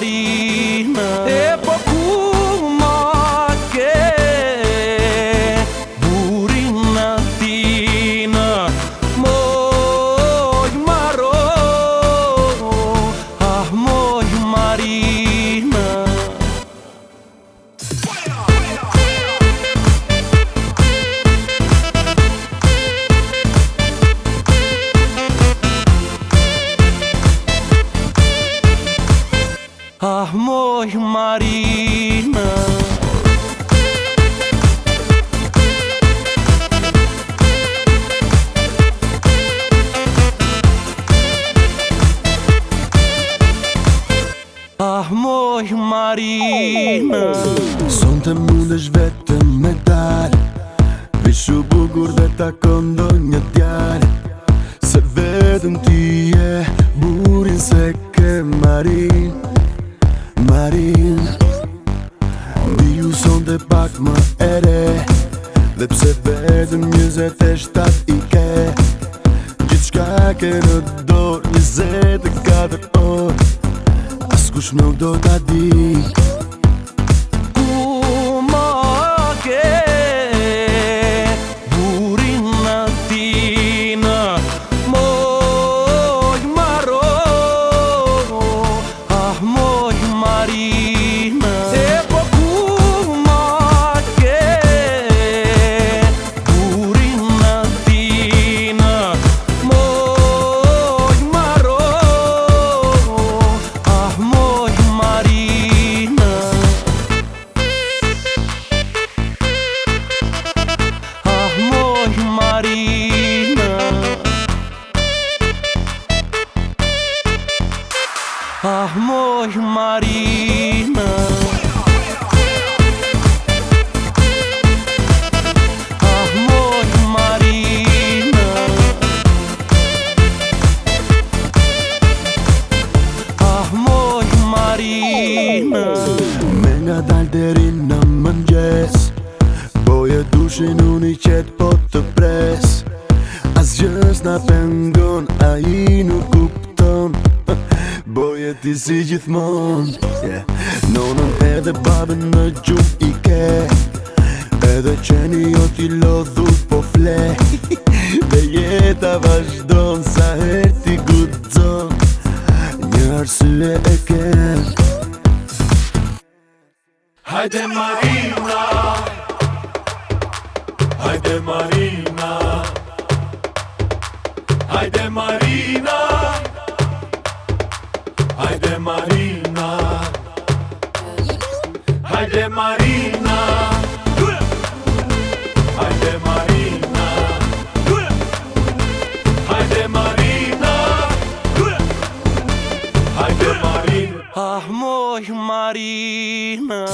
body. Ah, moj Marina Ah, moj Marina Son të mundesh vetëm me dalë Vishu bugur dhe ta kondo një tjarë Se vetëm ti e burin se ke Marina marin Biju son dhe pak më ere Dhe pse vetëm njëzet e shtat i ke Gjithë shka ke në dorë njëzet e katër orë Askush nuk do t'a dikë Ah Moj Marina Ah Moj Marina Ah Moj Marina Me nga dalderin në mëngjes Poje dushin un i qet po të pres Az gjës nga pengon a i nuk ku jeti si gjithmon yeah. Nonën edhe babën në gjumë i ke Edhe qeni o t'i lodhu po fle Dhe jeta vazhdon sa her t'i gudzon Një arsye e ke Hajde Marina Hajde Marina Hajde Marina Amor Marina.